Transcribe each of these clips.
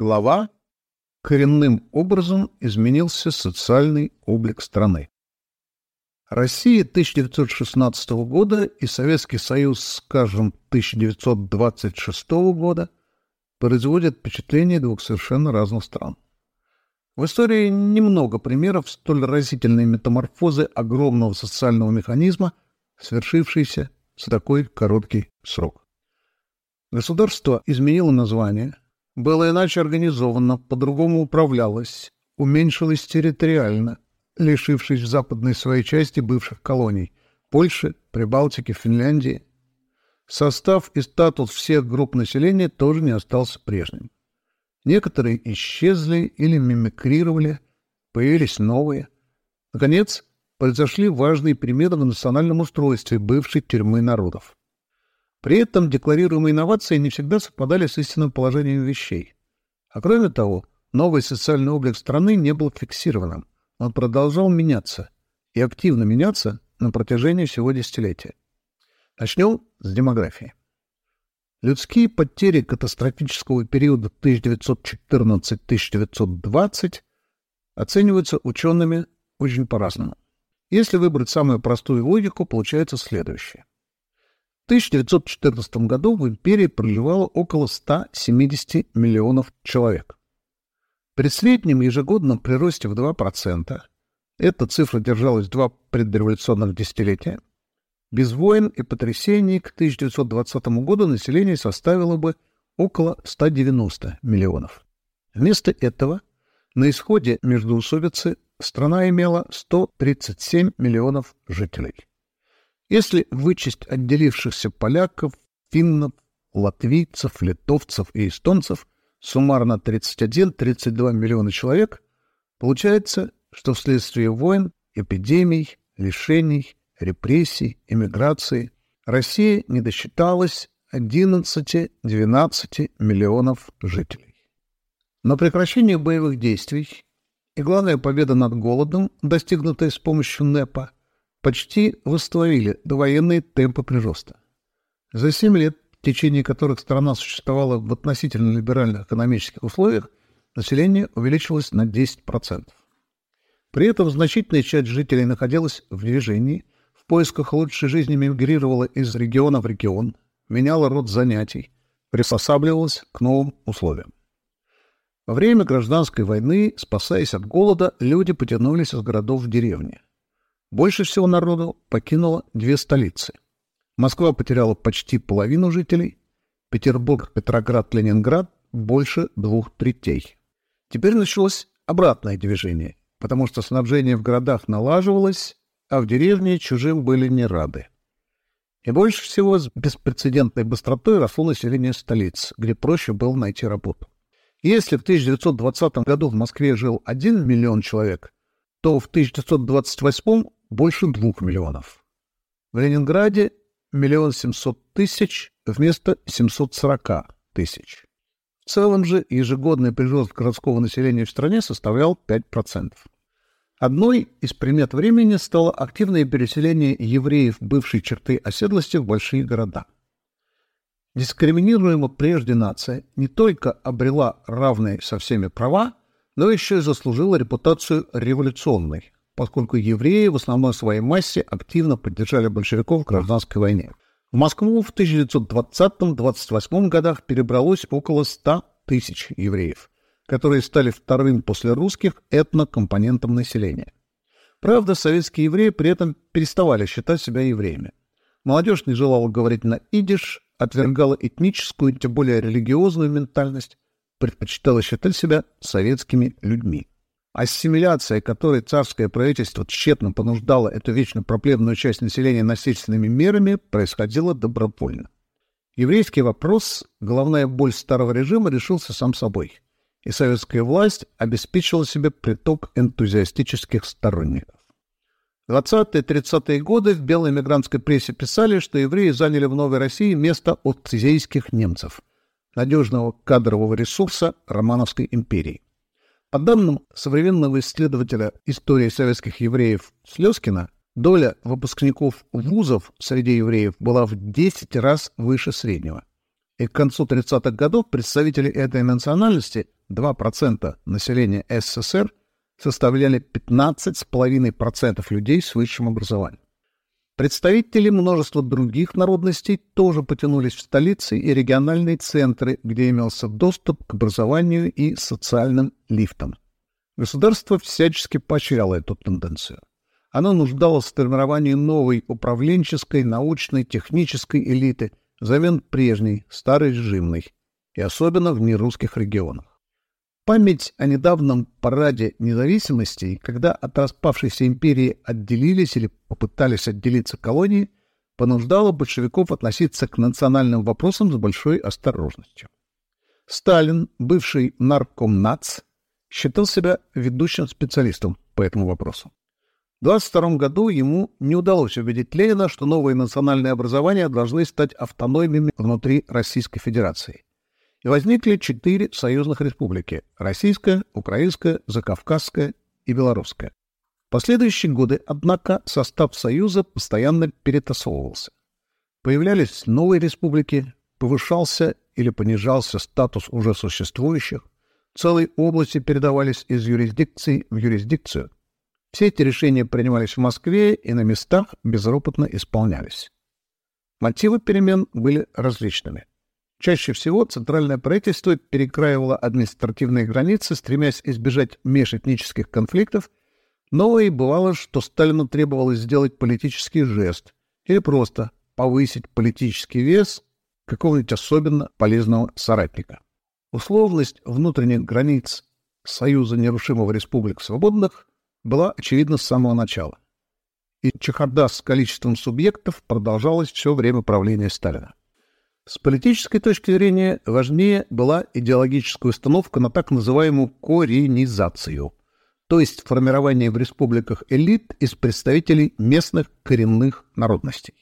Глава «Коренным образом изменился социальный облик страны». Россия 1916 года и Советский Союз, скажем, 1926 года производят впечатление двух совершенно разных стран. В истории немного примеров столь разительной метаморфозы огромного социального механизма, свершившейся за такой короткий срок. Государство изменило название, было иначе организовано, по-другому управлялось, уменьшилось территориально, лишившись западной своей части бывших колоний – Польши, Прибалтики, Финляндии. Состав и статус всех групп населения тоже не остался прежним. Некоторые исчезли или мимикрировали, появились новые. Наконец, произошли важные перемены в национальном устройстве бывшей тюрьмы народов. При этом декларируемые инновации не всегда совпадали с истинным положением вещей. А кроме того, новый социальный облик страны не был фиксированным. Он продолжал меняться и активно меняться на протяжении всего десятилетия. Начнем с демографии. Людские потери катастрофического периода 1914-1920 оцениваются учеными очень по-разному. Если выбрать самую простую логику, получается следующее. В 1914 году в империи проживало около 170 миллионов человек. При среднем ежегодном приросте в 2%, эта цифра держалась два предреволюционных десятилетия, без войн и потрясений к 1920 году население составило бы около 190 миллионов. Вместо этого на исходе междоусобицы страна имела 137 миллионов жителей. Если вычесть отделившихся поляков, финнов, латвийцев, литовцев и эстонцев, суммарно 31-32 миллиона человек, получается, что вследствие войн, эпидемий, лишений, репрессий, эмиграции Россия не досчиталась 11-12 миллионов жителей. Но прекращение боевых действий и главная победа над голодом, достигнутая с помощью НЭПа, почти восстановили довоенные темпы прироста. За семь лет, в течение которых страна существовала в относительно либеральных экономических условиях, население увеличилось на 10%. При этом значительная часть жителей находилась в движении, в поисках лучшей жизни мигрировала из региона в регион, меняла род занятий, приспосабливалась к новым условиям. Во время гражданской войны, спасаясь от голода, люди потянулись из городов в деревни. Больше всего народу покинуло две столицы. Москва потеряла почти половину жителей, Петербург, Петроград, Ленинград – больше двух третей. Теперь началось обратное движение, потому что снабжение в городах налаживалось, а в деревне чужим были не рады. И больше всего с беспрецедентной быстротой росло население столиц, где проще было найти работу. Если в 1920 году в Москве жил 1 миллион человек, то в 1928 больше 2 миллионов. В Ленинграде миллион семьсот тысяч вместо 740 тысяч. В целом же ежегодный прирост городского населения в стране составлял 5%. Одной из примет времени стало активное переселение евреев бывшей черты оседлости в большие города – Дискриминируемая прежде нация не только обрела равные со всеми права, но еще и заслужила репутацию революционной, поскольку евреи в основной своей массе активно поддержали большевиков в гражданской войне. В Москву в 1920-28 годах перебралось около 100 тысяч евреев, которые стали вторым после русских этнокомпонентом населения. Правда, советские евреи при этом переставали считать себя евреями. Молодежь не желала говорить на идиш, отвергала этническую, тем более религиозную ментальность, предпочитала считать себя советскими людьми. Ассимиляция, которой царское правительство тщетно понуждало эту вечно проблемную часть населения насильственными мерами, происходила добровольно. Еврейский вопрос, головная боль старого режима, решился сам собой, и советская власть обеспечила себе приток энтузиастических сторонников. 20-30-е годы в белой эмигрантской прессе писали, что евреи заняли в Новой России место отцезейских немцев, надежного кадрового ресурса Романовской империи. По данным современного исследователя истории советских евреев Слезкина, доля выпускников вузов среди евреев была в 10 раз выше среднего. И к концу 30-х годов представители этой национальности, 2% населения СССР, составляли 15,5% людей с высшим образованием. Представители множества других народностей тоже потянулись в столицы и региональные центры, где имелся доступ к образованию и социальным лифтам. Государство всячески поощряло эту тенденцию. Оно нуждалось в формировании новой управленческой, научной, технической элиты взамен прежней, старой режимной, и особенно в нерусских регионах. Память о недавнем параде независимости, когда от распавшейся империи отделились или попытались отделиться колонии, понуждала большевиков относиться к национальным вопросам с большой осторожностью. Сталин, бывший нарком НАЦ, считал себя ведущим специалистом по этому вопросу. В 22 году ему не удалось убедить Ленина, что новые национальные образования должны стать автономными внутри Российской Федерации и возникли четыре союзных республики – Российская, Украинская, Закавказская и Белорусская. В последующие годы, однако, состав Союза постоянно перетасовывался. Появлялись новые республики, повышался или понижался статус уже существующих, целые области передавались из юрисдикции в юрисдикцию. Все эти решения принимались в Москве и на местах безропотно исполнялись. Мотивы перемен были различными. Чаще всего центральное правительство перекраивало административные границы, стремясь избежать межэтнических конфликтов, но и бывало, что Сталину требовалось сделать политический жест или просто повысить политический вес какого-нибудь особенно полезного соратника. Условность внутренних границ Союза нерушимого республик свободных была очевидна с самого начала. И чехарда с количеством субъектов продолжалась все время правления Сталина. С политической точки зрения важнее была идеологическая установка на так называемую коренизацию, то есть формирование в республиках элит из представителей местных коренных народностей.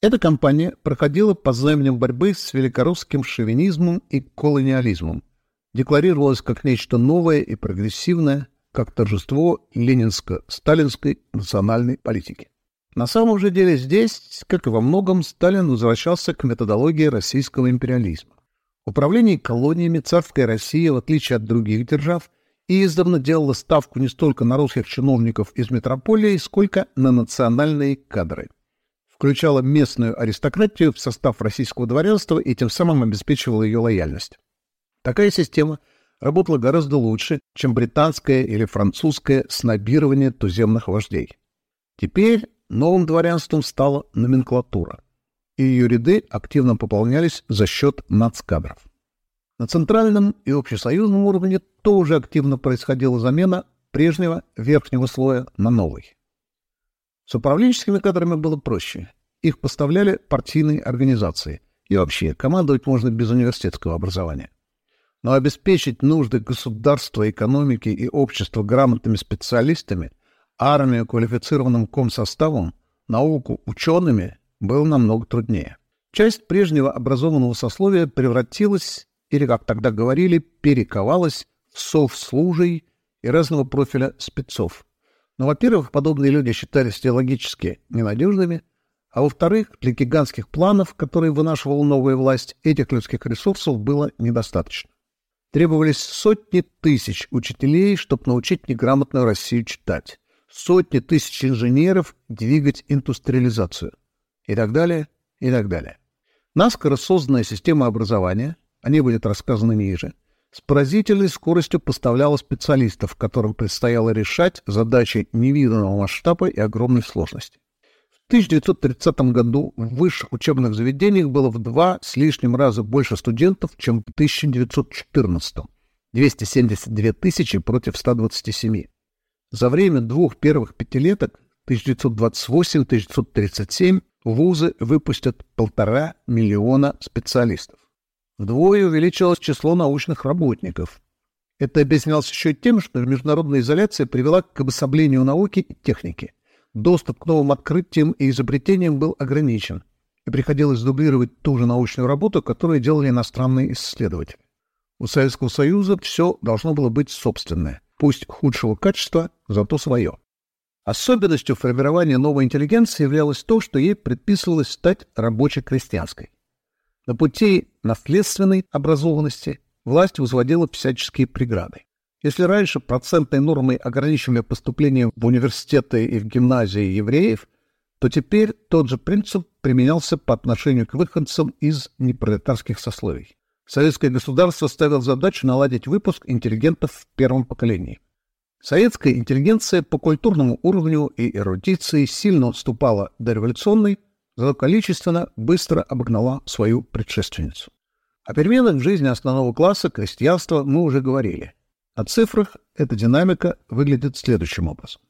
Эта кампания проходила по знаменем борьбы с великорусским шовинизмом и колониализмом, декларировалась как нечто новое и прогрессивное, как торжество ленинско-сталинской национальной политики. На самом же деле здесь, как и во многом, Сталин возвращался к методологии российского империализма. Управление колониями царская Россия, в отличие от других держав, издавна делала ставку не столько на русских чиновников из метрополии, сколько на национальные кадры. Включала местную аристократию в состав российского дворянства и тем самым обеспечивала ее лояльность. Такая система работала гораздо лучше, чем британское или французское снобирование туземных вождей. Теперь Новым дворянством стала номенклатура, и ее ряды активно пополнялись за счет нацкадров. На центральном и общесоюзном уровне тоже активно происходила замена прежнего верхнего слоя на новый. С управленческими кадрами было проще. Их поставляли партийные организации. И вообще, командовать можно без университетского образования. Но обеспечить нужды государства, экономики и общества грамотными специалистами армию квалифицированным комсоставом, науку учеными было намного труднее. Часть прежнего образованного сословия превратилась, или, как тогда говорили, перековалась в совслужей и разного профиля спецов. Но, во-первых, подобные люди считались теологически ненадежными, а во-вторых, для гигантских планов, которые вынашивала новая власть, этих людских ресурсов было недостаточно. Требовались сотни тысяч учителей, чтобы научить неграмотную Россию читать сотни тысяч инженеров двигать индустриализацию и так далее, и так далее. Наскоро созданная система образования, о ней будет рассказано ниже, с поразительной скоростью поставляла специалистов, которым предстояло решать задачи невиданного масштаба и огромной сложности. В 1930 году в высших учебных заведениях было в два с лишним раза больше студентов, чем в 1914 – 272 тысячи против 127. За время двух первых пятилеток 1928-1937 вузы выпустят полтора миллиона специалистов. Вдвое увеличилось число научных работников. Это объяснялось еще тем, что международная изоляция привела к обособлению науки и техники. Доступ к новым открытиям и изобретениям был ограничен, и приходилось дублировать ту же научную работу, которую делали иностранные исследователи. У Советского Союза все должно было быть собственное пусть худшего качества, зато свое. Особенностью формирования новой интеллигенции являлось то, что ей предписывалось стать рабоче-крестьянской. На пути наследственной образованности власть возводила всяческие преграды. Если раньше процентной нормой ограничивали поступление в университеты и в гимназии евреев, то теперь тот же принцип применялся по отношению к выходцам из непролетарских сословий. Советское государство ставило задачу наладить выпуск интеллигентов в первом поколении. Советская интеллигенция по культурному уровню и эрудиции сильно отступала до революционной, зато количественно быстро обогнала свою предшественницу. О переменах в жизни основного класса крестьянства мы уже говорили. О цифрах эта динамика выглядит следующим образом.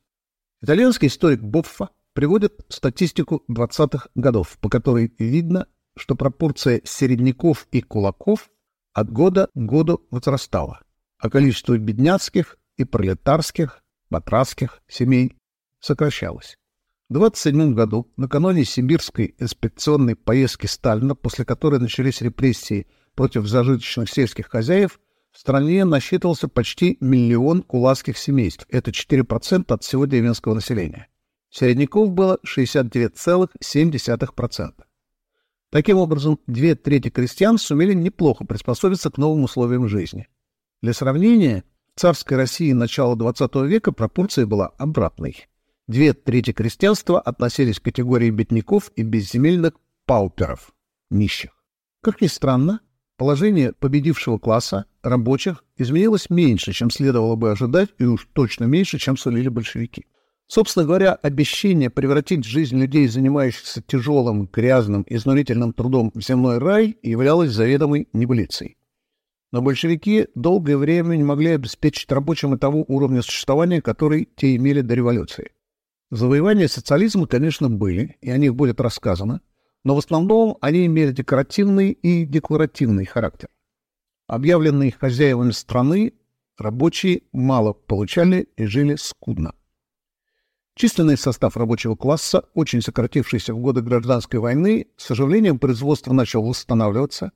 Итальянский историк Боффа приводит статистику 20-х годов, по которой видно, что пропорция середняков и кулаков от года к году возрастала, а количество бедняцких и пролетарских, батрацких семей сокращалось. В 27 году, накануне сибирской инспекционной поездки Сталина, после которой начались репрессии против зажиточных сельских хозяев, в стране насчитывался почти миллион кулацких семейств. Это 4% от всего деревенского населения. Середняков было 69,7%. Таким образом, две трети крестьян сумели неплохо приспособиться к новым условиям жизни. Для сравнения, в царской России начала XX века пропорция была обратной. Две трети крестьянства относились к категории бедняков и безземельных пауперов, нищих. Как ни странно, положение победившего класса, рабочих, изменилось меньше, чем следовало бы ожидать, и уж точно меньше, чем сулили большевики. Собственно говоря, обещание превратить жизнь людей, занимающихся тяжелым, грязным, изнурительным трудом в земной рай, являлось заведомой небылицей. Но большевики долгое время не могли обеспечить рабочим и того уровня существования, который те имели до революции. Завоевания социализма, конечно, были, и о них будет рассказано, но в основном они имели декоративный и декларативный характер. Объявленные хозяевами страны, рабочие мало получали и жили скудно. Численный состав рабочего класса, очень сократившийся в годы гражданской войны, с сожалением производство начало восстанавливаться,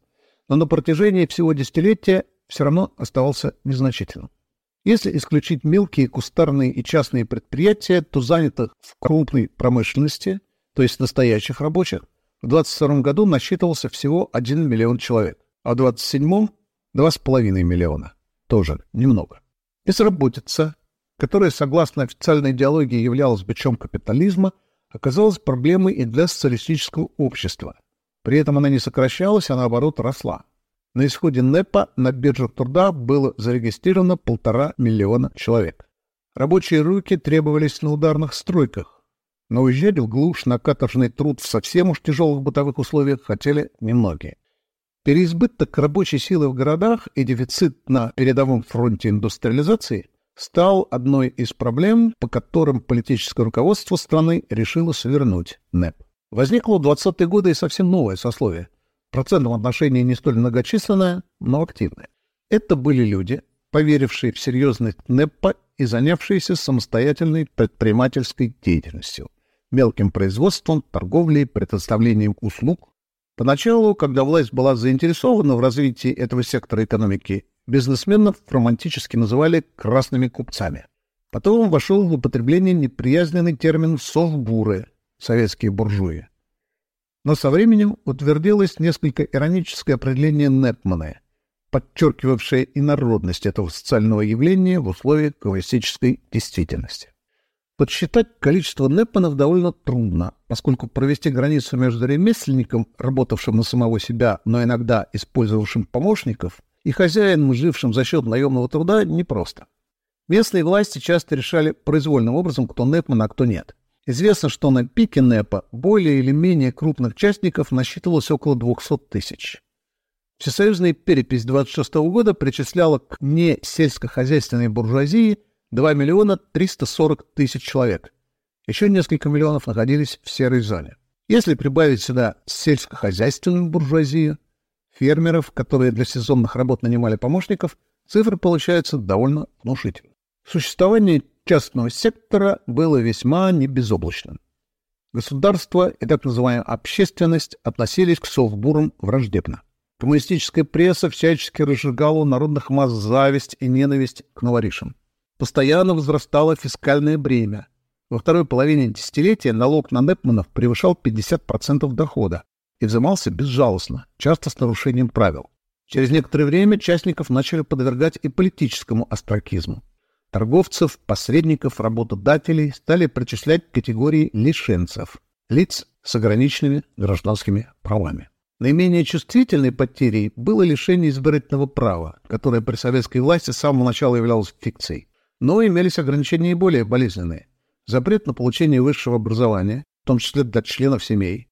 но на протяжении всего десятилетия все равно оставался незначительным. Если исключить мелкие кустарные и частные предприятия, то занятых в крупной промышленности, то есть настоящих рабочих, в 22 году насчитывался всего 1 миллион человек, а в 27 – 2,5 миллиона. Тоже немного. Безработица, которая, согласно официальной идеологии, являлась бичом капитализма, оказалась проблемой и для социалистического общества. При этом она не сокращалась, а наоборот росла. На исходе НЭПа на биржах труда было зарегистрировано полтора миллиона человек. Рабочие руки требовались на ударных стройках, но уезжать в глушь на каторжный труд в совсем уж тяжелых бытовых условиях хотели немногие. Переизбыток рабочей силы в городах и дефицит на передовом фронте индустриализации стал одной из проблем, по которым политическое руководство страны решило свернуть НЭП. Возникло в 20-е годы и совсем новое сословие – процентном отношении не столь многочисленная, но активная. Это были люди, поверившие в серьезность НЭПа и занявшиеся самостоятельной предпринимательской деятельностью, мелким производством, торговлей, предоставлением услуг. Поначалу, когда власть была заинтересована в развитии этого сектора экономики, бизнесменов романтически называли «красными купцами». Потом вошел в употребление неприязненный термин «совбуры» — советские буржуи. Но со временем утвердилось несколько ироническое определение Нетмана, подчеркивавшее инородность этого социального явления в условиях коммунистической действительности. Подсчитать количество Непманов довольно трудно, поскольку провести границу между ремесленником, работавшим на самого себя, но иногда использовавшим помощников, и хозяином, жившим за счет наемного труда, непросто. Местные власти часто решали произвольным образом, кто Непман, а кто нет – Известно, что на пике НЭПа более или менее крупных частников насчитывалось около 200 тысяч. Всесоюзная перепись 26 года причисляла к не сельскохозяйственной буржуазии 2 миллиона 340 тысяч человек. Еще несколько миллионов находились в серой зоне. Если прибавить сюда сельскохозяйственную буржуазию, фермеров, которые для сезонных работ нанимали помощников, цифры получаются довольно внушительные. Существование частного сектора было весьма небезоблачным. Государство и так называемая общественность относились к совбурам враждебно. Коммунистическая пресса всячески разжигала у народных масс зависть и ненависть к новоришам. Постоянно возрастало фискальное бремя. Во второй половине десятилетия налог на Непманов превышал 50% дохода. И взимался безжалостно, часто с нарушением правил. Через некоторое время частников начали подвергать и политическому астракизму. Торговцев, посредников, работодателей стали причислять к категории лишенцев, лиц с ограниченными гражданскими правами. Наименее чувствительной потерей было лишение избирательного права, которое при советской власти с самого начала являлось фикцией. Но имелись ограничения и более болезненные. Запрет на получение высшего образования, в том числе для членов семей,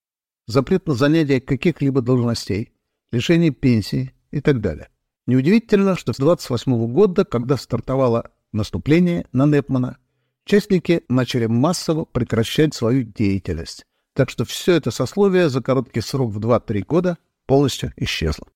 запрет на занятие каких-либо должностей, лишение пенсии и так далее. Неудивительно, что с 28 года, когда стартовало наступление на Непмана, частники начали массово прекращать свою деятельность. Так что все это сословие за короткий срок в 2-3 года полностью исчезло.